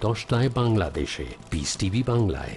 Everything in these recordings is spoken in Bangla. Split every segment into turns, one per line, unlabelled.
দশটায় বাংলাদেশে। পিস টিভি বাংলায়।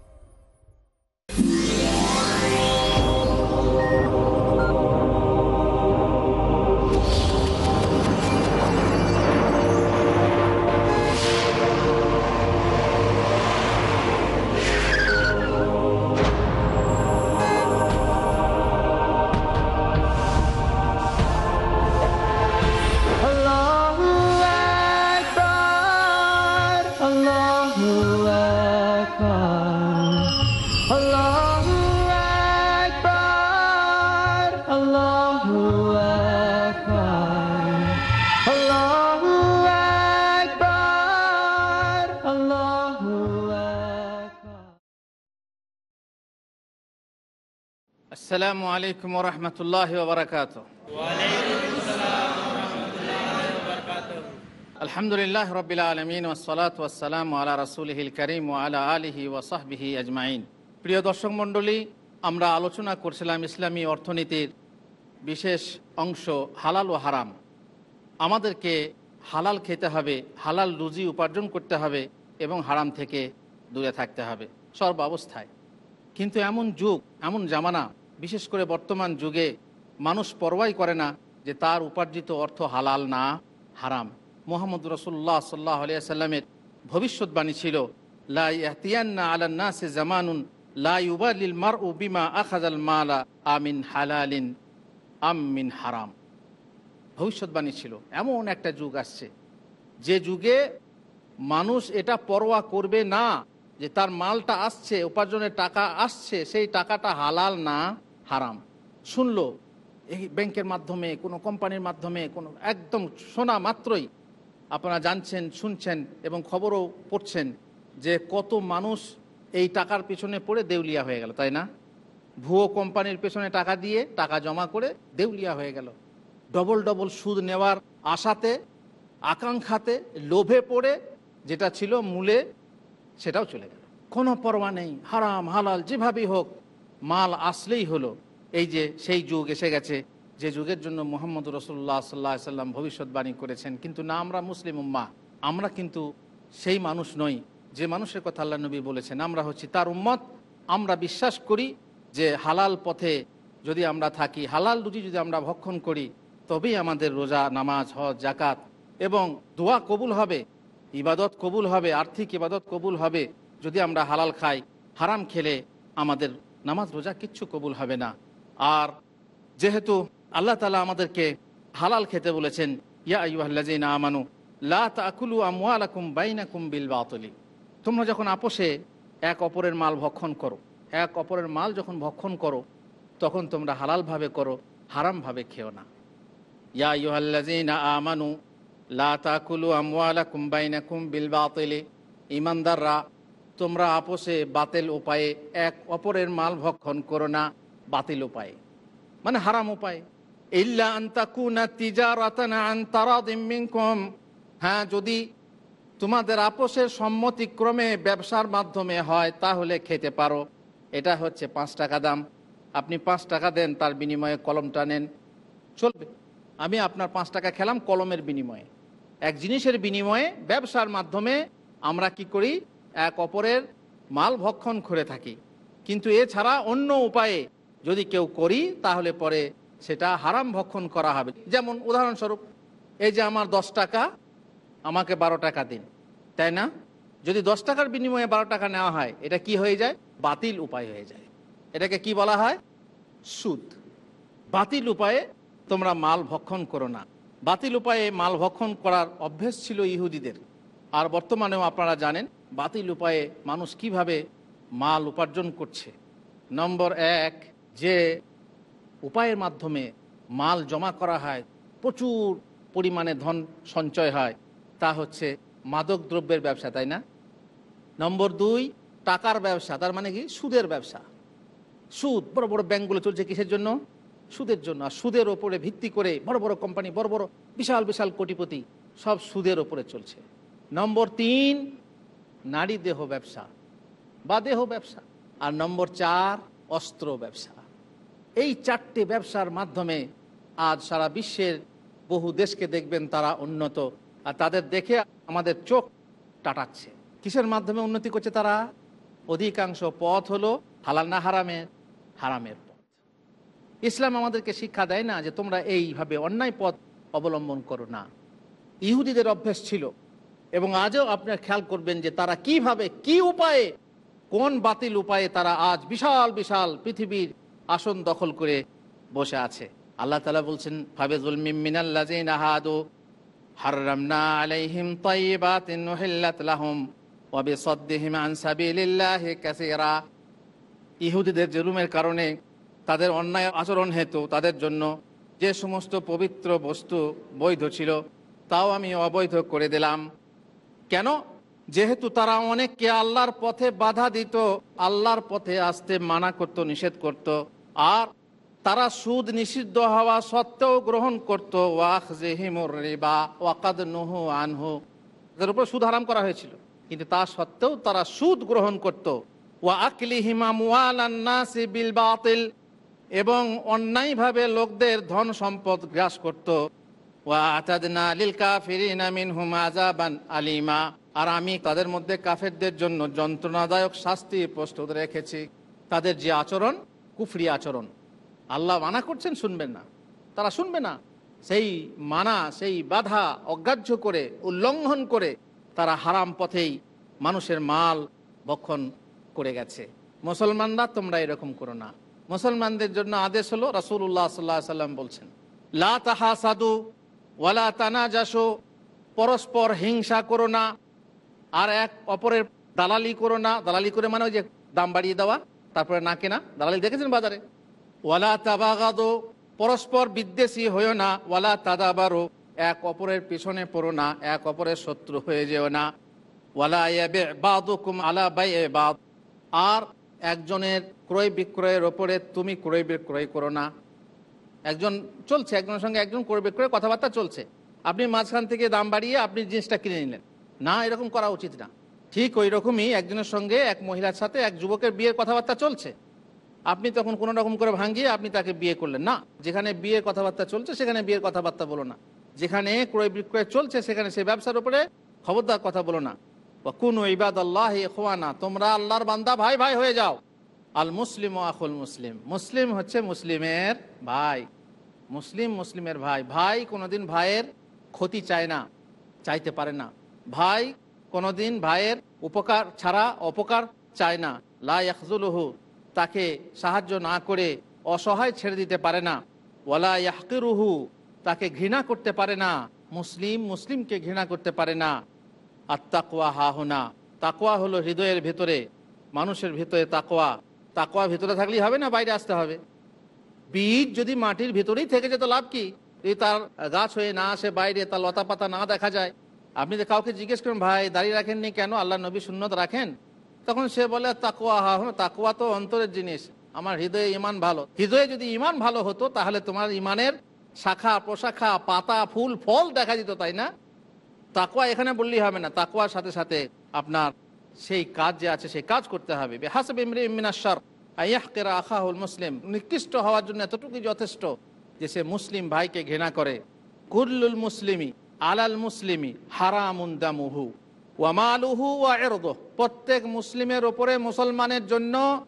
আসসালামু আলাইকুম রহমতুল্লাহ বারকাত আলহামদুলিল্লাহ রবিল আলমিন ওসলাত ওসালাম আলা রসুলহিল করিম ও আলা আলিহি ওসাহবিহি আজমাইন। প্রিয় দর্শক মণ্ডলী, আমরা আলোচনা করছিলাম ইসলামী অর্থনীতির বিশেষ অংশ হালাল ও হারাম। আমাদেরকে হালাল খেতে হবে, হালাল রুজি উপার্জন করতে হবে এবং হারাম থেকে দূরে থাকতে হবে। সর্ব অবস্থায় কিন্তু এমন যুগ, এমন জামানা বিশেষ করে বর্তমান যুগে মানুষ পরোয়াই করে না যে তার উপার্জিত অর্থ হালাল না, হারাম। মোহাম্মদ রসুল্লাহ সাল্লাহ আলিয়াল্লামের ভবিষ্যৎবাণী ছিল লাইয়াতিয়ান্না আলান্না সে জামানুন লাইউবালিল মার উ বিমা আখাজাল মালা আমিন হালালিন আমিন হারাম। ভবিষ্যৎবাণী ছিল। এমন একটা যুগ আসছে, যে যুগে মানুষ এটা পরোয়া করবে না যে তার মালটা আসছে, উপার্জনের টাকা আসছে, সেই টাকাটা হালাল না। হারাম। শুনলো, এই ব্যাংকের মাধ্যমে, কোনো কোম্পানির মাধ্যমে, কোনো, একদম শোনা মাত্রই আপনারা জানছেন, শুনছেন এবং খবরও পড়ছেন যে কত মানুষ এই টাকার পিছনে পড়ে দেউলিয়া হয়ে গেল, তাই না? ভুয়ো কোম্পানির পেছনে টাকা দিয়ে টাকা জমা করে দেউলিয়া হয়ে গেল। ডবল ডবল সুদ নেওয়ার আশাতে, আকাঙ্ক্ষাতে, লোভে পড়ে যেটা ছিল মূলে, সেটাও চলে গেল। কোনো পরোয়া নেই, হারাম, হালাল, যেভাবেই হোক মাল আসলেই হলো এই যে সেই যুগ এসে গেছে, যে যুগের জন্য মোহাম্মদ রসুল্লাহ সাল্লাহ সাল্লাম ভবিষ্যৎবাণী করেছেন। কিন্তু না, আমরা মুসলিম উম্মা আমরা কিন্তু সেই মানুষ নই, যে মানুষের কথা আল্লাহ নবী বলেছেন। আমরা হচ্ছি তার উম্মত। আমরা বিশ্বাস করি যে হালাল পথে যদি আমরা থাকি, হালাল রুটি যদি আমরা ভক্ষণ করি, তবেই আমাদের রোজা, নামাজ, হজ জাকাত এবং দোয়া কবুল হবে, ইবাদত কবুল হবে, আর্থিক ইবাদত কবুল হবে। যদি আমরা হালাল খাই, হারাম খেলে আমাদের নামাজ, রোজা কিচ্ছু কবুল হবে না। আর যেহেতু আল্লাহ তালা আমাদেরকে হালাল খেতে বলেছেন, ইয়া আইহাল্লাজিনা আমানু, লা তাকুলু আমওয়ালাকুম বাইনাকুম বিল বাতলি। তোমরা যখন আপোষে এক অপরের মাল ভক্ষণ করো, এক অপরের মাল যখন ভক্ষণ করো, তখন তোমরা হালালভাবে করো, হারামভাবে খেও না। ইয়া ইউহাল্লাজিনা আমানু, লা তাকুলু আমওয়ালাকুম বাইনাকুম বিল বাতিলি। ইমানদাররা তোমরা আপোষে বাতিল উপায়ে এক অপরের মাল ভক্ষণ করো না, বাতিল উপায়ে। মানে হারাম উপায়ে। ইল্লা আন্তাকুনা তিজারাতান আন তারাদিম মিনকুম। হ্যাঁ যদি তোমাদের আপোষের সম্মতিক্রমে ব্যবসার মাধ্যমে হয়, তাহলে খেতে পারো। এটা হচ্ছে পাঁচ টাকা দাম। আপনি পাঁচ টাকা দেন, তার বিনিময়ে কলমটা নেন। চলবে। আমি আপনার পাঁচ টাকা খেলাম কলমের বিনিময়ে। এক জিনিসের বিনিময়ে ব্যবসার মাধ্যমে আমরা কি করি? এক অপরের মাল ভক্ষণ করে থাকি। কিন্তু এছাড়া অন্য উপায়ে যদি কেউ করি, তাহলে পরে সেটা হারাম ভক্ষণ করা হবে। যেমন উদাহরণস্বরূপ, এই যে আমার দশ টাকা, আমাকে বারো টাকা দিন, তাই না? যদি দশ টাকার বিনিময়ে বারো টাকা নেওয়া হয়, এটা কি হয়ে যায়? বাতিল উপায় হয়ে যায়। এটাকে কি বলা হয়? সুদ। বাতিল উপায়ে তোমরা মাল ভক্ষণ করো না। বাতিল উপায়ে মাল ভক্ষণ করার অভ্যেস ছিল ইহুদিদের। আর বর্তমানেও আপনারা জানেন বাতিল উপায়ে মানুষ কীভাবে মাল উপার্জন করছে? নম্বর এক, যে উপায়ের মাধ্যমে মাল জমা করা হয়, প্রচুর পরিমাণে ধন সঞ্চয় হয়, তা হচ্ছে মাদক দ্রব্যের ব্যবসা, তাই না? নম্বর দুই, টাকার ব্যবসা, তার মানে কি? সুদের ব্যবসা। সুদ, বড় বড় ব্যাংকগুলো চলছে কিসের জন্য? সুদের জন্য। আর সুদের ওপরে ভিত্তি করে বড় বড় কোম্পানি, বড় বড়, বিশাল বিশাল কোটিপতি সব সুদের ওপরে চলছে। নম্বর তিন নারী দেহ ব্যবসা বা দেহ ব্যবসা। আর নম্বর চার, অস্ত্র ব্যবসা। এই চারটে ব্যবসার মাধ্যমে আজ সারা বিশ্বের বহু দেশকে দেখবেন তারা উন্নত। আর তাদের দেখে আমাদের চোখ টাটাচ্ছে। কিসের মাধ্যমে উন্নতি করছে তারা? অধিকাংশ পথ হলো হালাল না হারামের হারামের পথ। ইসলাম আমাদেরকে শিক্ষা দেয় না যে তোমরা এইভাবে অন্যায় পথ অবলম্বন করো না। ইহুদিদের অভ্যেস ছিল এবং আজও আপনার খেয়াল করবেন যে তারা কীভাবে, কি উপায়ে, কোন বাতিল উপায়ে তারা আজ বিশাল বিশাল পৃথিবীর আসন দখল করে বসে আছে। আল্লাহ তালা বলছেন ফাবেজুল মিমিনাল্লাজিন আহাদু হাররামনা আলাইহিম উহিল্লাত লাহুম ওয়া বিসাদ্দিহিম আন সাবিলিল্লাহি কাসীরা. ইহুদিদের জুলুমের কারণে তাদের অন্যায় আচরণ হেতু তাদের জন্য যে সমস্ত পবিত্র বস্তু বৈধ ছিল, তাও আমি অবৈধ করে দিলাম। কেন? যেহেতু তারা অনেককে আল্লাহর পথে বাধা দিত, আল্লাহর পথে আসতে মানা করত, নিষেধ করত। আর তারা সুদ নিষিদ্ধ হওয়া সত্ত্বেও গ্রহণ করত। ওয়াক জেহিমুর রিবা, ওয়াকাদ নুহু আনহু। তাদের উপর সুদ হারাম করা হয়েছিল। কিন্তু তা সত্ত্বেও তারা সুদ গ্রহণ করত। বাতিল। এবং অন্যায়ভাবে লোকদের ধন সম্পদ গ্রাস করত। ওয়া আতাদনা লিল কাফিরিনা মিনহুম আযাবান আলিমা। আর আমি তাদের মধ্যে কাফেরদের জন্য যন্ত্রণাদায়ক শাস্তি প্রস্তুত রেখেছি। তাদের যে আচরণ, কুফরি আচরণ। আল্লাহ মানা করছেন শুনবেন না। তারা শুনবে না। সেই মানা, সেই বাধা অগ্রাহ্য করে, উল্লঙ্ঘন করে তারা হারাম পথেই মানুষের মাল ভক্ষণ করে গেছে। মুসলমানরা তোমরা এরকম করো না। মুসলমানদের জন্য আদেশ হলো রাসুল্লাহ সাল্লাহ সাল্লাম বলছেন, লা তাহা সাদু ওয়ালা তানা যাসো পরস্পর হিংসা করো না, আর এক অপরের দালালি করো না। দালালি করে মানে ওই যে দাম বাড়িয়ে দেওয়া, তারপরে না কেনা। দালালি দেখেছেন বাজারে? ওয়ালা তাবাগাদো, পরস্পর বিদ্বেষী হয়েও না। ওয়ালা তাদাবারো, এক অপরের পিছনে পড়ো না, এক অপরের শত্রু হয়ে যেও না। ওয়ালা ইয়াবে বাদুকুম আলা বাই বাদ আর একজনের ক্রয় বিক্রয়ের ওপরে তুমি ক্রয় বিক্রয় করো না। একজন চলছে, একজনের সঙ্গে একজন ক্রয় বিক্রয় কথাবার্তা চলছে। আপনি মাঝখান থেকে দাম বাড়িয়ে আপনি জিনিসটা কিনে নিলেন। না, এরকম করা উচিত না। ঠিক ওই রকমই একজনের সঙ্গে এক মহিলার সাথে এক যুবকের বিয়ের কথাবার্তা চলছে। আপনি তখন কোনো রকম করে ভাঙিয়ে আপনি তাকে বিয়ে করলেন। না, যেখানে বিয়ের কথাবার্তা চলছে, সেখানে বিয়ের কথাবার্তা বলো না। যেখানে ক্রয় বিক্রয় চলছে, সেখানে সে ব্যবসার উপরে খবরদার কথা বলো না। কোন ইবাদ আল্লাহ খোয়ানা তোমরা আল্লাহর বান্দা ভাই ভাই হয়ে যাও। আল মুসলিম ও আখুল মুসলিম। মুসলিম হচ্ছে মুসলিমের ভাই। মুসলিম মুসলিমের ভাই। ভাই কোনোদিন ভাইয়ের ক্ষতি চায় না, চাইতে পারে না। ভাই কোনোদিন ভাইয়ের উপকার ছাড়া অপকার চায় না। লা ইয়াকজুলহু তাকে সাহায্য না করে অসহায় ছেড়ে দিতে পারে না। ওয়ালা ইয়াহকিরুহু, তাকে ঘৃণা করতে পারে না। মুসলিম মুসলিমকে ঘৃণা করতে পারে না। আর তাকোয়া হাহনা তাকোয়া হলো হৃদয়ের ভেতরে, মানুষের ভেতরে তাকোয়া তাকোয়া ভেতরে থাকলেই হবে না, বাইরে আসতে হবে। বীজ যদি মাটির ভেতরেই থেকে যেত, লাভ কি? যদি তার গাছ হয়ে না আসে, বাইরে তার লতা পাতা না দেখা যায়। আপনি তো কাউকে জিজ্ঞেস করেন, ভাই, দাঁড়িয়ে রাখেননি কেন? আল্লাহ নবী শূন্যত রাখেন? তখন সে বলে তাকুয়া হা তাকুয়া তো অন্তরের জিনিস। আমার হৃদয়ে ইমান ভালো। হৃদয়ে যদি ইমান ভালো হতো, তাহলে তোমার ইমানের শাখা, প্রশাখা, পাতা, ফুল, ফল দেখা যেত, তাই না? তাকুয়া এখানে বললেই হবে না। তাকুয়ার সাথে সাথে আপনার সেই কাজ যে আছে, সেই কাজ করতে হবে। আখাহুল মুসলিম। নিকৃষ্ট হওয়ার জন্য এতটুকুই যথেষ্ট যে সে মুসলিম ভাইকে ঘৃণা করে। কুল্লুল মুসলিমি আলাল মুসলিমি হারামুন দামুহু ওয়ামালুহু প্রত্যেক মুসলিমের ওপরে মুসলমানের জন্য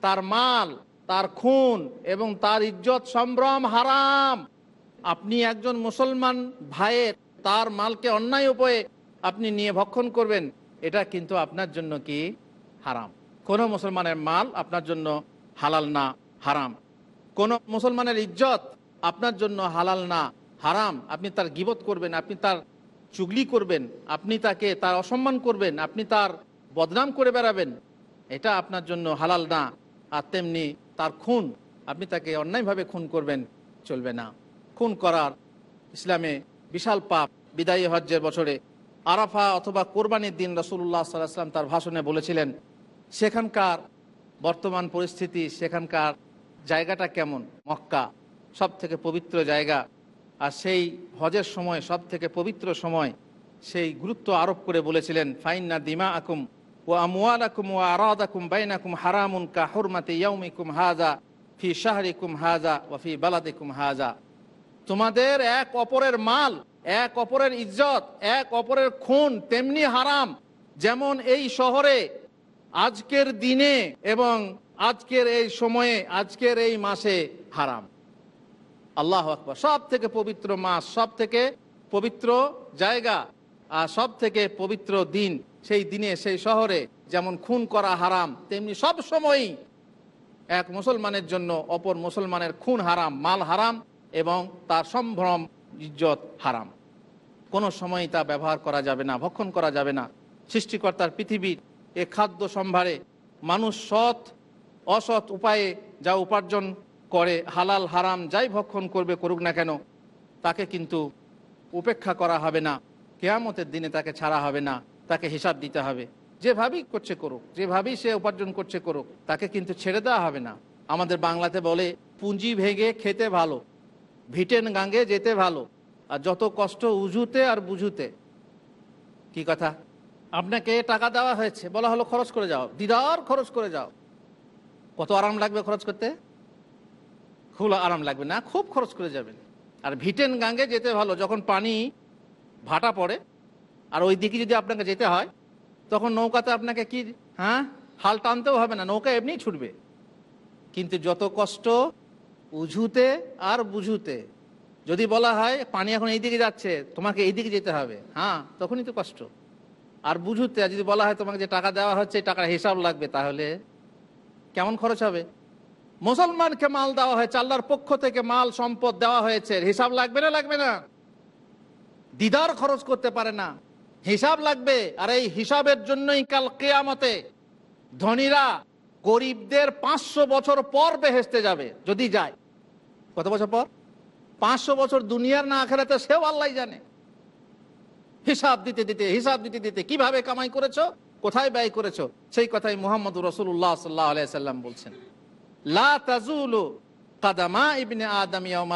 তার মাল, তার খুন এবং তার ইজ্জত সম্ভ্রম হারাম। আপনি একজন মুসলমান ভাইয়ের তার মালকে অন্যায় উপায়ে আপনি নিয়ে ভক্ষণ করবেন। এটা কিন্তু আপনার জন্য কি? হারাম। কোনো মুসলমানের মাল আপনার জন্য হালাল না, হারাম। কোন মুসলমানের ইজ্জত আপনার জন্য হালাল না, হারাম। আপনি তার গিবত করবেন, আপনি তার চুগলি করবেন, আপনি তাকে তার অসম্মান করবেন, আপনি তার বদনাম করে বেড়াবেন, এটা আপনার জন্য হালাল না। আর তেমনি তার খুন, আপনি তাকে অন্যায়ভাবে খুন করবেন, চলবে না। খুন করার ইসলামে বিশাল পাপ, বিদায়ী হজ্জের বছরে আরাফা অথবা কোরবানির দিন রসুল্লাহ সাল্লাম তার ভাষণে বলেছিলেন, সেখানকার বর্তমান পরিস্থিতি, সেখানকার জায়গাটা কেমন? মক্কা সব থেকে পবিত্র জায়গা। আর সেই হজের সময় সব থেকে পবিত্র সময়। সেই গুরুত্ব আরোপ করে বলেছিলেন, ফাইন্না দিমা আকুম ও আমুয়াল আকুম ও আরাদ আকুম বাইন আকুম হারামুন কা হুরমাতে ইয়াউমিকুম হাজা ফি শাহরিকুম হাজা ও ফি বালাদিকুম হাজা তোমাদের এক অপরের মাল এক অপরের ইজ্জত, এক অপরের খুন তেমনি হারাম। যেমন এই শহরে আজকের দিনে এবং আজকের এই সময়ে, আজকের এই মাসে হারাম। আল্লাহ আকবর। সব থেকে পবিত্র মাস সব থেকে পবিত্র জায়গা আর সব থেকে পবিত্র দিন সেই দিনে, সেই শহরে যেমন খুন করা হারাম, তেমনি সব সময়ই এক মুসলমানের জন্য অপর মুসলমানের খুন হারাম, মাল হারাম এবং তার সম্ভ্রম ইজ্জত হারাম। কোনো সময় তা ব্যবহার করা যাবে না, ভক্ষণ করা যাবে না। সৃষ্টিকর্তার পৃথিবীর এ খাদ্য সম্ভারে মানুষ সৎ, অসৎ উপায়ে যা উপার্জন করে, হালাল, হারাম, যাই ভক্ষণ করবে, করুক না কেন, তাকে কিন্তু উপেক্ষা করা হবে না। কেয়ামতের দিনে তাকে ছাড়া হবে না, তাকে হিসাব দিতে হবে। যেভাবেই করছে করুক, যেভাবেই সে উপার্জন করছে করুক, তাকে কিন্তু ছেড়ে দেওয়া হবে না। আমাদের বাংলাতে বলে, পুঁজি ভেঙে খেতে ভালো। ভিটেন গাঙ্গে যেতে ভালো, আর যত কষ্ট উজুতে আর বুঝুতে। কি কথা? আপনাকে টাকা দেওয়া হয়েছে, বলা হলো খরচ করে যাও। দিদার, খরচ করে যাও। কত আরাম লাগবে খরচ করতে? খুব আরাম লাগবে না, খুব খরচ করে যাবেন। আর ভিটেন গাঙ্গে যেতে ভালো, যখন পানি ভাটা পড়ে, আর ওই দিকে যদি আপনাকে যেতে হয়, তখন নৌকাতে আপনাকে কি হ্যাঁ? হাল টানতেও হবে না, নৌকা এমনিই ছুটবে। কিন্তু যত কষ্ট উঝুতে আর বুঝুতে। যদি বলা হয়, পানি এখন এই দিকে যাচ্ছে, তোমাকে এই দিকে যেতে হবে। হ্যাঁ তখনই তো কষ্ট। আর বুঝুতে, আর যদি বলা হয়, তোমাকে যে টাকা দেওয়া হচ্ছে টাকার হিসাব লাগবে, তাহলে কেমন খরচ হবে? মুসলমানকে মাল দেওয়া হয়েছে, আল্লাহর পক্ষ থেকে মাল, সম্পদ দেওয়া হয়েছে। হিসাব লাগবে না লাগবে না। দিদার খরচ করতে পারে না। হিসাব লাগবে। আর এই হিসাবের জন্যই কাল কেয়ামতে ধনীরা গরিবদের পাঁচশো বছর পর বেহেসতে যাবে, যদি যায়। কত বছর পর? পাঁচশো বছর দুনিয়ার না আখেরাতে সেও আল্লাহ জানে। হিসাব দিতে দিতে, হিসাব দিতে দিতে কীভাবে কামাই করেছ, কোথায় ব্যয় করেছ, সেই কথাই মোহাম্মদ রসুল্লাহ সাল্লাহ আলাইসাল্লাম বলছেন। লা কাদামা ইবনে আন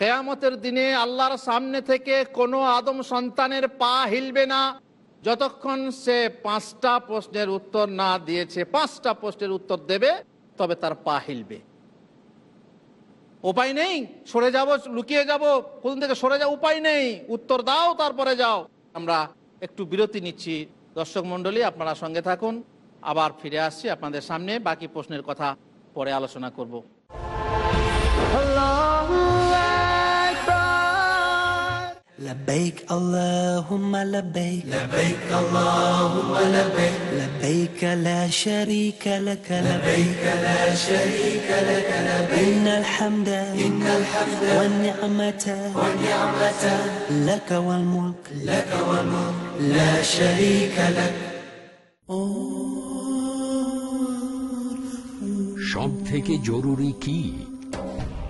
কেয়ামতের দিনে আল্লাহর সামনে থেকে কোনো আদম সন্তানের পা হিলবে না যতক্ষণ সে পাঁচটা প্রশ্নের উত্তর না দিয়েছে, পাঁচটা প্রশ্নের উত্তর দেবে, তবে তার পা হিলবে। উপায় নেই, সরে যাব, লুকিয়ে যাব কোন থেকে সরে যাও উপায় নেই, উত্তর দাও, তারপরে যাও। আমরা একটু বিরতি নিচ্ছি। দর্শক মণ্ডলী, আপনারা সঙ্গে থাকুন। আবার ফিরে আসছি আপনাদের সামনে, বাকি প্রশ্নের কথা পরে আলোচনা করব।
لبيك اللهم لبيك لبيك اللهم لبيك لبيك لا شريك لك لبيك لا شريك لك لبيك إن الحمد إن الحمد والنعمة والنعمة لك والملك لك والملك لا شريك لك
সব থেকে জরুরি কি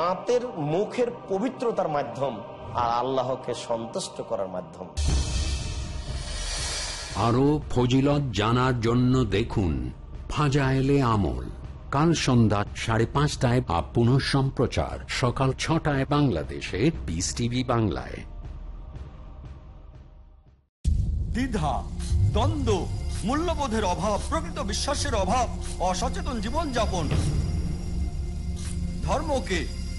তাঁতের মুখের পবিত্রতার মাধ্যম আর আল্লাহকে সন্তুষ্ট করার মাধ্যম।
আরও ফজিলত জানার জন্য দেখুন ফাজাইলে আমল। কাল সন্ধ্যা সাড়ে পাঁচটায় বা পুনঃ সম্প্রচার। সকাল ছটায় বাংলাদেশে পিস টিভি বাংলায়।
দ্বিধা দ্বন্দ্ব মূল্যবোধের অভাব প্রকৃত বিশ্বাসের অভাব অসচেতন জীবনযাপন। ধর্মকে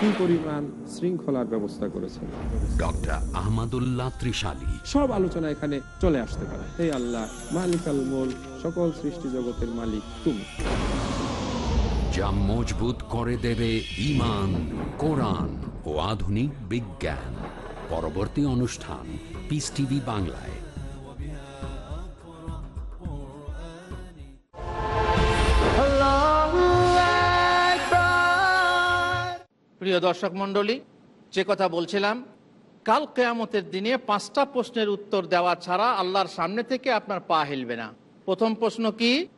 কি পরিমাণ শৃঙ্খলার ব্যবস্থা করেছেন।
ডক্টর আহমদুল্লাহ ত্রিশালী।
সব আলোচনা এখানে চলে আসতে পারে। এই আল্লাহ মালিক আল মোল সকল সৃষ্টি জগতের মালিক তুমি।
যা মজবুত করে দেবে ইমান কোরআন ও আধুনিক বিজ্ঞান। পরবর্তী অনুষ্ঠান পিস টিভি বাংলায়।
প্রিয় দর্শক মণ্ডলী, যে কথা বলছিলাম, কাল কেয়ামতের দিনে পাঁচটা প্রশ্নের উত্তর দেওয়া ছাড়া আল্লাহর সামনে থেকে আপনার পা হেলবে না। প্রথম প্রশ্ন কি?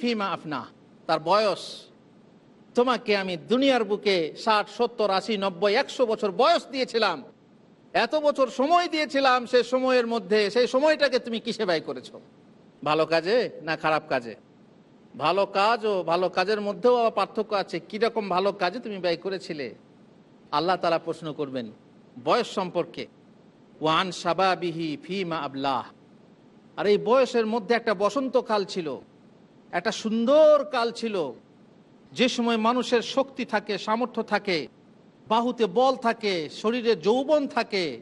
ফিমা আফনা। তার বয়স? তোমাকে আমি দুনিয়ার বুকে ষাট, সত্তর, আশি, নব্বই, একশো বছর বয়স দিয়েছিলাম। এত বছর সময় দিয়েছিলাম সেই সময়ের মধ্যে, সেই সময়টাকে তুমি কিসে ব্যয় করেছ? ভালো কাজে না খারাপ কাজে? ভালো কাজ ও ভালো কাজের মধ্যেও আবার পার্থক্য আছে। কীরকম ভালো কাজে তুমি ব্যয় করেছিলে? আল্লাহ তারা প্রশ্ন করবেন, বয়স সম্পর্কে, ওয়ান সাবাবিহি ফিমা আবলাহ। আর এই বয়সের মধ্যে একটা বসন্তকাল ছিল, একটা সুন্দর কাল ছিল। যে সময় মানুষের শক্তি থাকে, সামর্থ্য থাকে, বাহুতে বল থাকে, শরীরে যৌবন থাকে,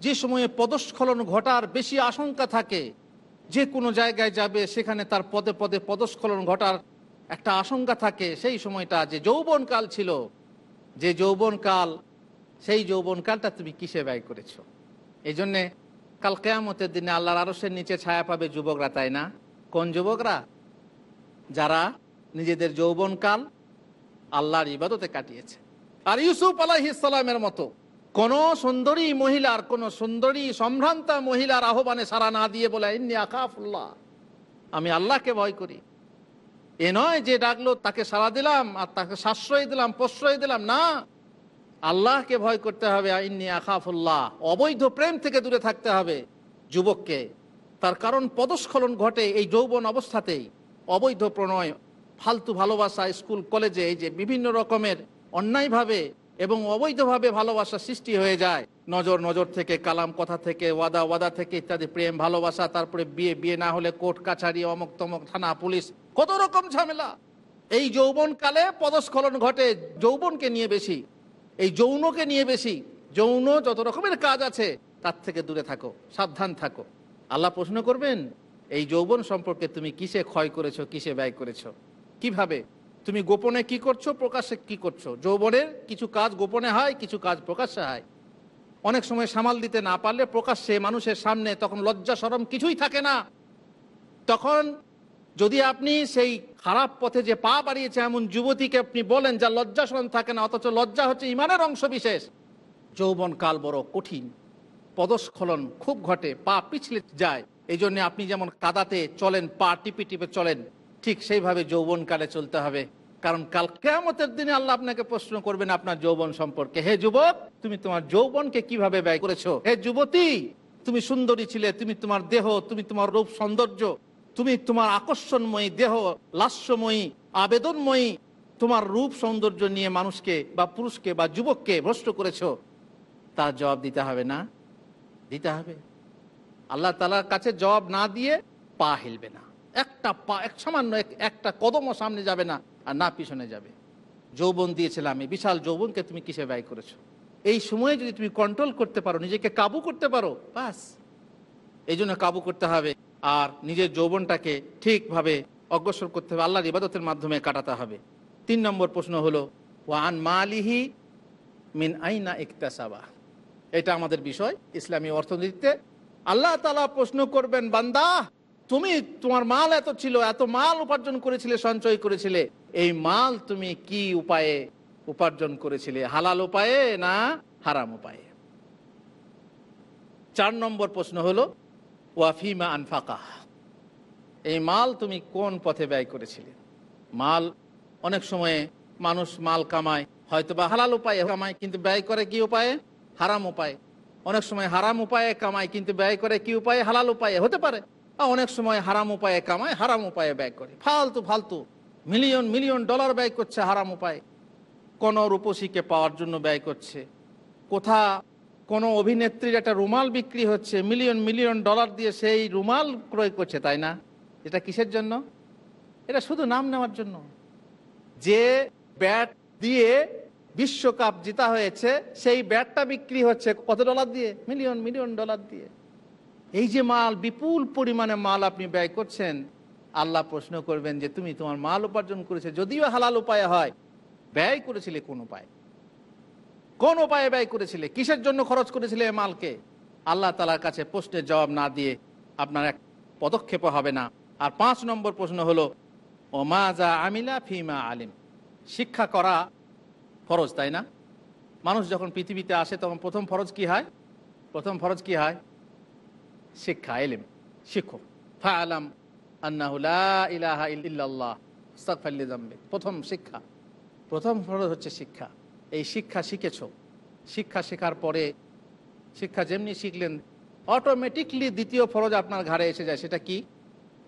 যে সময়ে পদস্খলন ঘটার বেশি আশঙ্কা থাকে যে কোনো জায়গায় যাবে, সেখানে তার পদে পদে পদস্খলন ঘটার একটা আশঙ্কা থাকে। সেই সময়টা যে যৌবনকাল ছিল, যে যৌবনকাল, সেই যৌবনকালটা তুমি কিসে ব্যয় করেছ? এই জন্যে কাল কেয়ামতের দিনে আল্লাহর আরসের নিচে ছায়া পাবে যুবকরা, তাই না? কোন যুবকরা? যারা নিজেদের যৌবনকাল আল্লাহর ইবাদতে কাটিয়েছে। আর ইউসুফ আলাহিসাল্লামের মতো কোন সুন্দরী মহিলার, কোন সুন্দরী সম্ভ্রান্তা মহিলার আহ্বানে সারা না দিয়ে বলে, ইন্নি আকাফুল্লাহ আমি আল্লাহকে ভয় করি। এ নয় যে ডাকলো, তাকে সারা দিলাম আর তাকে সাশ্রয় দিলাম, প্রশ্রয় দিলাম। না, আল্লাহকে ভয় করতে হবে ইন্নি আকাফুল্লাহ অবৈধ প্রেম থেকে দূরে থাকতে হবে যুবককে। তার কারণ পদস্খলন ঘটে এই যৌবন অবস্থাতেই। অবৈধ প্রণয়, ফালতু ভালোবাসা, স্কুল, কলেজে এই যে বিভিন্ন রকমের অন্যায়ভাবে এবং অবৈধভাবে ভালোবাসা সৃষ্টি হয়ে যায়। নজর নজর থেকে, কালাম কথা থেকে, ওয়াদা ওয়াদা থেকে ইত্যাদি, প্রেম, ভালোবাসা, তারপরে বিয়ে বিয়ে না হলে কোর্ট, কাছারি অমক তমক থানা, পুলিশ, কত রকম ঝামেলা। এই যৌবনকালে পদস্খলন ঘটে যৌবনকে নিয়ে বেশি, এই যৌনকে নিয়ে বেশি। যৌন যত রকমের কাজ আছে, তার থেকে দূরে থাকো, সাবধান থাকো। আল্লাহ প্রশ্ন করবেন, এই যৌবন সম্পর্কে তুমি কিসে ক্ষয় করেছ, কিসে ব্যয় করেছ? কীভাবে? তুমি গোপনে কি করছ প্রকাশ্যে কি করছ? যৌবনের কিছু কাজ গোপনে হয়, কিছু কাজ প্রকাশ্যে হয়। অনেক সময় সামাল দিতে না পারলে প্রকাশ্যে মানুষের সামনে তখন লজ্জা সরম কিছুই থাকে না। তখন যদি আপনি সেই খারাপ পথে যে পা বাড়িয়েছে এমন যুবতীকে আপনি বলেন যা লজ্জা সরম থাকে না, অথচ লজ্জা হচ্ছে ইমানের অংশ বিশেষ। যৌবন কাল বড় কঠিন, পদস্খলন খুব ঘটে, পা পিছলে যায়। এই আপনি যেমন কাদাতে চলেন, পা টিপে টিপে চলেন ঠিক সেইভাবে যৌবনকালে চলতে হবে। কারণ কাল কেয়ামতের দিনে আল্লাহ আপনাকে প্রশ্ন করবেন আপনার যৌবন সম্পর্কে। হে যুবক, তুমি তোমার যৌবনকে কীভাবে ব্যয় করেছ? হে যুবতী, তুমি সুন্দরী ছিলে, তুমি তোমার দেহ, তুমি তোমার রূপ সৌন্দর্য, তুমি তোমার আকর্ষণময়ী দেহ, লাস্যময়ী, আবেদনময়ী, তোমার রূপ সৌন্দর্য নিয়ে মানুষকে বা পুরুষকে বা যুবককে ভ্রষ্ট করেছ, তার জবাব দিতে হবে না। দিতে হবে। আল্লাহ তালার কাছে জবাব না দিয়ে পা হিলবে না। একটা পা, এক সামান্য এক- একটা কদমও সামনে যাবে না, আর না পিছনে যাবে। যৌবন দিয়েছিলাম আমি। বিশাল যৌবনকে তুমি কিসে ব্যয় করেছ? এই সময়ে যদি তুমি কন্ট্রোল করতে পারো, নিজেকে কাবু করতে পারো বাস এই জন্য কাবু করতে হবে, আর নিজের যৌবনটাকে ঠিকভাবে অগ্রসর করতে হবে, আল্লাহর ইবাদতের মাধ্যমে কাটাতে হবে। তিন নম্বর প্রশ্ন হলো ওয়ান মালিহি মিন আইনা ইকতাসাবা? এটা আমাদের বিষয়, ইসলামী অর্থনীতিতে। আল্লাহ তালা প্রশ্ন করবেন, বান্দা তুমি তোমার মাল এত ছিল, এত মাল উপার্জন করেছিলে, সঞ্চয় করেছিলে, এই মাল তুমি কি উপায়ে উপার্জন করেছিলে? হালাল উপায়ে না হারাম উপায়ে? চার নম্বর প্রশ্ন হলো, ওয়াফিমা আনফাকা। এই মাল তুমি কোন পথে ব্যয় করেছিলে? মাল, অনেক সময়ে মানুষ মাল কামায় হয়তো বা হালাল উপায়ে কামায়, কিন্তু ব্যয় করে কি উপায়ে? হারাম উপায়ে। অনেক সময় হারাম উপায়ে কামায়, কিন্তু ব্যয় করে কি উপায়ে? হালাল উপায়ে। হতে পারে। অনেক সময় হারাম উপায়ে কামায়, হারাম উপায়ে ব্যয় করে। ফালতু ফালতু। মিলিয়ন মিলিয়ন ডলার ব্যয় করছে হারাম উপায়ে। কোন রূপসীকে পাওয়ার জন্য ব্যয় করছে। কোথা কোনো অভিনেত্রীর একটা রুমাল বিক্রি হচ্ছে, মিলিয়ন মিলিয়ন ডলার দিয়ে সেই রুমাল ক্রয় করছে, তাই না? এটা কিসের জন্য? এটা শুধু নাম নেওয়ার জন্য। যে ব্যাট দিয়ে বিশ্বকাপ জিতা হয়েছে, সেই ব্যাটটা বিক্রি হচ্ছে কত ডলার দিয়ে? মিলিয়ন মিলিয়ন ডলার দিয়ে। এই যে মাল, বিপুল পরিমাণে মাল আপনি ব্যয় করছেন, আল্লাহ প্রশ্ন করবেন যে তুমি তোমার মাল উপার্জন করেছে, যদিও হালাল উপায়ে হয়, ব্যয় করেছিলে কোন উপায়? কোন উপায়ে ব্যয় করেছিলে? কিসের জন্য খরচ করেছিলে মালকে? আল্লাহ তালার কাছে প্রশ্নের জবাব না দিয়ে আপনার এক পদক্ষেপ হবে না। আর পাঁচ নম্বর প্রশ্ন হলো ও মা যা আমিলা ফিমা আলিম। শিক্ষা করা ফরজ, তাই না? মানুষ যখন পৃথিবীতে আসে, তখন প্রথম ফরজ কি হয়? প্রথম ফরজ কি হয়? শিক্ষা, এলিম শিক্ষো ফা আলাম আন্নাহুল্লাহ ইল্লাল্লাহ প্রথম শিক্ষা। প্রথম ফরজ হচ্ছে শিক্ষা। এই শিক্ষা শিখেছ। শিক্ষা শেখার পরে শিক্ষা যেমনি শিখলেন অটোমেটিকলি দ্বিতীয় ফরজ আপনার ঘাড়ে এসে যায়। সেটা কি?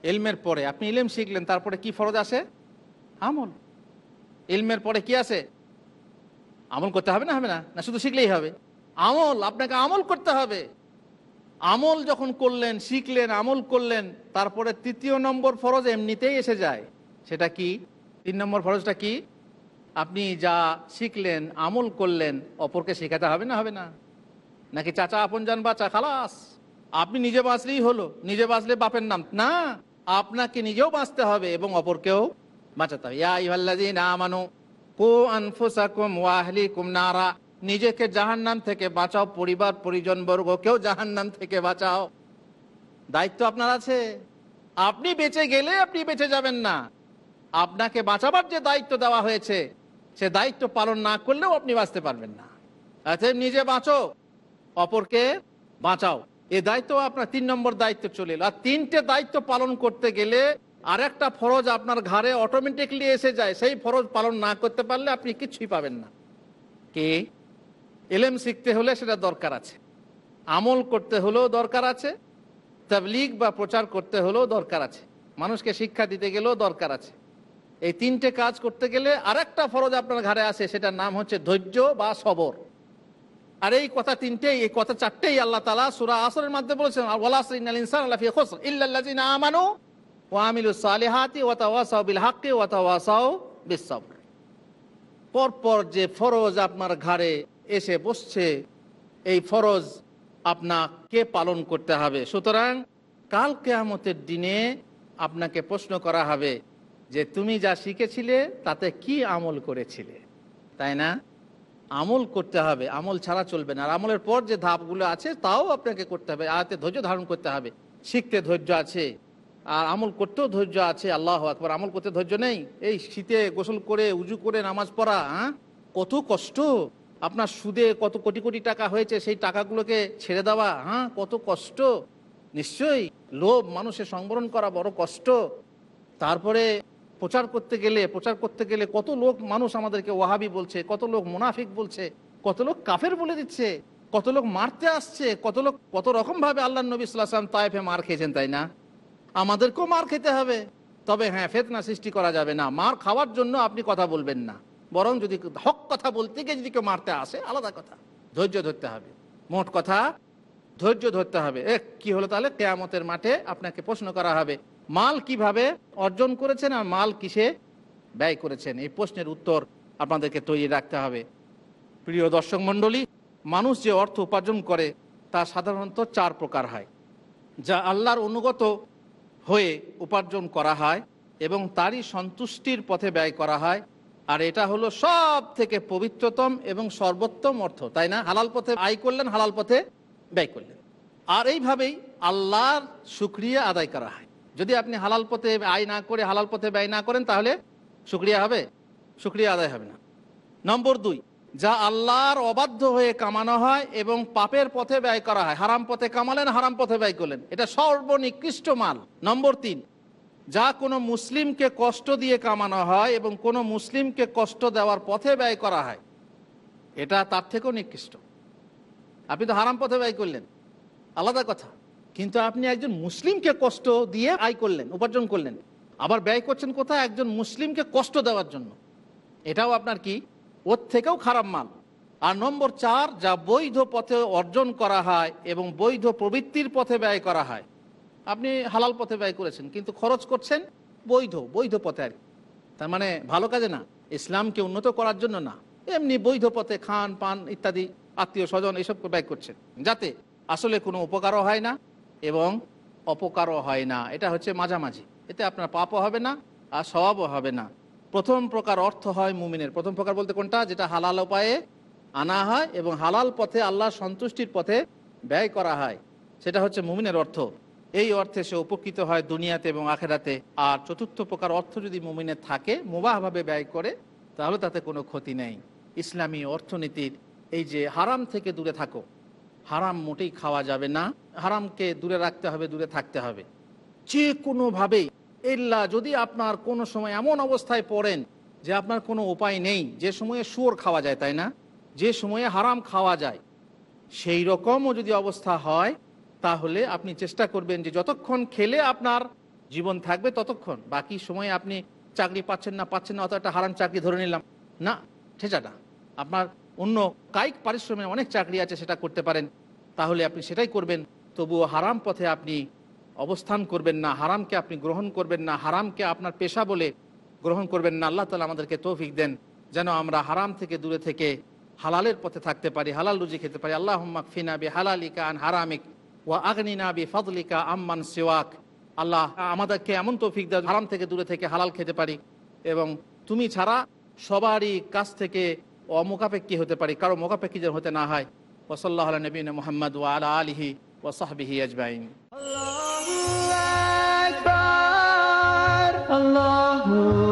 এলমের পরে। আপনি ইলেম শিখলেন, তারপরে কি ফরজ আসে? আমল। ইলমের পরে কি আছে আমল করতে হবে না হবে না? না, শুধু শিখলেই হবে। আমল, আপনাকে আমল করতে হবে। আমল যখন করলেন, শিখলেন, আমল করলেন, তারপরে তৃতীয় নম্বর ফরজ এমনিতেই এসে যায়। সেটা কি? তিন নম্বর ফরজটা কি? আপনি যা শিখলেন, আমল করলেন, অপরকে শেখাতে হবে না হবে না? নাকি চাচা আপন যান বাচ্চা, খালাস? আপনি নিজে বাঁচলেই হলো, নিজে বাঁচলে বাপের নাম। না, আপনাকে নিজেও বাঁচতে হবে এবং অপরকেও বাঁচাতে হবে। ইয়া ইহাল্লাযীন আমানু, কু আনফুসাকুম ওয়া কুম নারা। নিজেকে জাহান্নাম থেকে বাঁচাও, পরিবার পরিজন বর্গকেও জাহান্নাম থেকে বাঁচাও। দায়িত্ব আপনার আছে। আপনি বেঁচে গেলে আপনি বেঁচে যাবেন না। আপনাকে বাঁচাবার যে দায়িত্ব দেওয়া হয়েছে, সে দায়িত্ব পালন না করলেও আপনি বাঁচতে পারবেন না। অতএব নিজে বাঁচো, অপরকে বাঁচাও। এ দায়িত্ব আপনার তিন নম্বর দায়িত্ব চলে এলো। আর তিনটে দায়িত্ব পালন করতে গেলে আর একটা ফরজ আপনার ঘরে অটোমেটিকলি এসে যায়। সেই ফরজ পালন না করতে পারলে আপনি কিছুই পাবেন না। কে? এলেম শিখতে হলে সেটা দরকার আছে। আমল করতে হলেও দরকার আছে। তাবলিগ বা প্রচার করতে হলেও দরকার আছে। মানুষকে শিক্ষা দিতে গেলেও দরকার আছে। এই তিনটে কাজ করতে গেলে আরেকটা ফরজ আপনার ঘরে আছে, সেটার নাম হচ্ছে ধৈর্য বা সবর। আর এই কথা তিনটেই, এই কথা চারটেই আল্লাহ তালা সুরা আসরের মাধ্যমে বলেছেন বিস পরপর যে ফরজ আপনার ঘাড়ে এসে বসছে, এই ফরজ আপনাকে পালন করতে হবে। সুতরাং কাল কেয়ামতের দিনে আপনাকে প্রশ্ন করা হবে যে তুমি যা শিখেছিলে, তাতে কি আমল করেছিলে? তাই না? আমল করতে হবে, আমল ছাড়া চলবে না। আর আমলের পর যে ধাপগুলো আছে, তাও আপনাকে করতে হবে। আয়াতে ধৈর্য ধারণ করতে হবে। শিখতে ধৈর্য আছে। আর আমল করতেও ধৈর্য আছে, আল্লাহ একবার আমল করতে ধৈর্য নেই? এই শীতে গোসল করে, উজু করে, নামাজ পড়া কত কষ্ট! আপনার সুদে কত কোটি কোটি টাকা হয়েছে, সেই টাকাগুলোকে ছেড়ে দেওয়া হ্যাঁ? কত কষ্ট। নিশ্চয়ই লোভ মানুষের সংবরণ করা বড় কষ্ট। তারপরে প্রচার করতে গেলে, প্রচার করতে গেলে কত লোক মানুষ আমাদেরকে ওয়াহাবি বলছে, কত লোক মুনাফিক বলছে, কত লোক কাফের বলে দিচ্ছে, কত লোক মারতে আসছে, কত লোক, কত রকম ভাবে আল্লাহ নবী সাল্লাম তাইফে মার খেয়েছেন, তাই না? আমাদেরকেও মার খেতে হবে। তবে হ্যাঁ ফেতনা সৃষ্টি করা যাবে না। মার খাওয়ার জন্য আপনি কথা বলবেন না। বরং যদি হক কথা বলতে গিয়ে যদি কেউ মারতে আসে, আলাদা কথা। ধৈর্য ধরতে হবে। মোট কথা, ধৈর্য ধরতে হবে। এ কি হলো তাহলে? কেয়ামতের মাঠে আপনাকে প্রশ্ন করা হবে, মাল কীভাবে অর্জন করেছেন আর মাল কিসে ব্যয় করেছেন? এই প্রশ্নের উত্তর আপনাদেরকে তৈরি রাখতে হবে। প্রিয় দর্শক মণ্ডলী, মানুষ যে অর্থ উপার্জন করে, তা সাধারণত চার প্রকার হয়। যা আল্লাহর অনুগত হয়ে উপার্জন করা হয় এবং তারই সন্তুষ্টির পথে ব্যয় করা হয়। আর এটা হলো সব থেকে পবিত্রতম এবং সর্বোত্তম অর্থ, তাই না? হালাল পথে আয় করলেন, হালাল পথে ব্যয় করলেন। আর এইভাবেই আল্লাহর সুক্রিয়া আদায় করা হয়। যদি আপনি হালাল পথে আয় না করে, হালাল পথে ব্যয় না করেন, তাহলে সুক্রিয়া হবে? সুক্রিয়া আদায় হবে না। নম্বর দুই, যা আল্লাহর অবাধ্য হয়ে কামানো হয় এবং পাপের পথে ব্যয় করা হয়। হারাম পথে কামালেন, হারাম পথে ব্যয় করলেন। এটা সর্বনিকৃষ্ট মাল। নম্বর তিন যা কোনো মুসলিমকে কষ্ট দিয়ে কামানো হয় এবং কোনো মুসলিমকে কষ্ট দেওয়ার পথে ব্যয় করা হয়, এটা তার থেকেও নিকৃষ্ট। আপনি তো হারাম পথে ব্যয় করলেন, আলাদা কথা। কিন্তু আপনি একজন মুসলিমকে কষ্ট দিয়ে আয় করলেন, উপার্জন করলেন, আবার ব্যয় করছেন কোথায়? একজন মুসলিমকে কষ্ট দেওয়ার জন্য। এটাও আপনার কি? ওর থেকেও খারাপ মাল। আর নম্বর চার, যা বৈধ পথে অর্জন করা হয় এবং বৈধ প্রবৃত্তির পথে ব্যয় করা হয় আপনি হালাল পথে ব্যয় করেছেন, কিন্তু খরচ করছেন বৈধ বৈধ পথে আর। তার মানে ভালো কাজে না, ইসলামকে উন্নত করার জন্য না, এমনি বৈধ পথে খান, পান ইত্যাদি, আত্মীয় স্বজন এইসব ব্যয় করছেন, যাতে আসলে কোনো উপকারও হয় না এবং অপকারও হয় না। এটা হচ্ছে মাঝামাঝি। এতে আপনার পাপও হবে না, আর স্বভাবও হবে না। প্রথম প্রকার অর্থ হয় মুমিনের। প্রথম প্রকার বলতে কোনটা? যেটা হালাল উপায়ে আনা হয় এবং হালাল পথে আল্লাহর সন্তুষ্টির পথে ব্যয় করা হয়। সেটা হচ্ছে মুমিনের অর্থ। এই অর্থে সে উপকৃত হয় দুনিয়াতে এবং আখেরাতে। আর চতুর্থ প্রকার অর্থ যদি মুমিনের থাকে, মুবাহভাবে ব্যয় করে, তাহলে তাতে কোনো ক্ষতি নেই। ইসলামী অর্থনীতির এই যে হারাম থেকে দূরে থাকো, হারাম মোটেই খাওয়া যাবে না। হারামকে দূরে রাখতে হবে, দূরে থাকতে হবে। যে কোনোভাবেই এল্লা যদি আপনার কোনো সময় এমন অবস্থায় পড়েন যে আপনার কোনো উপায় নেই, যে সময়ে শুয়োর খাওয়া যায়, তাই না? যে সময়ে হারাম খাওয়া যায়, সেই রকমও যদি অবস্থা হয় তাহলে আপনি চেষ্টা করবেন যে যতক্ষণ খেলে আপনার জীবন থাকবে ততক্ষণ। বাকি সময়ে আপনি চাকরি পাচ্ছেন না পাচ্ছেন না অত একটা হারাম চাকরি ধরে নিলাম। না ঠেচাটা আপনার অন্য কায়িক পারিশ্রমের অনেক চাকরি আছে, সেটা করতে পারেন। তাহলে আপনি সেটাই করবেন। তবুও হারাম পথে আপনি অবস্থান করবেন না। হারামকে আপনি গ্রহণ করবেন না। হারামকে আপনার পেশা বলে গ্রহণ করবেন না। আল্লাহ তালা আমাদেরকে তৌফিক দেন। যেন আমরা হারাম থেকে দূরে থেকে হালালের পথে থাকতে পারি, হালাল রুজি খেতে পারি। আল্লাহ ফিনা বি হালালিকা আন হারামিক। আল্লাহ, আমাদেরকে এমন তৌফিক দেয় হারাম থেকে দূরে থেকে হালাল খেতে পারি এবং তুমি ছাড়া সবারই কাছ থেকে অমোকাপেক্ষী হতে পারি, কারও মোকাপেক্ষী যেন হতে না হয়। ওসল্লাহ নবীন মোহাম্মদ ওয়া আলা আলিহি ওসাহবিহি আজমাইন।
Allahu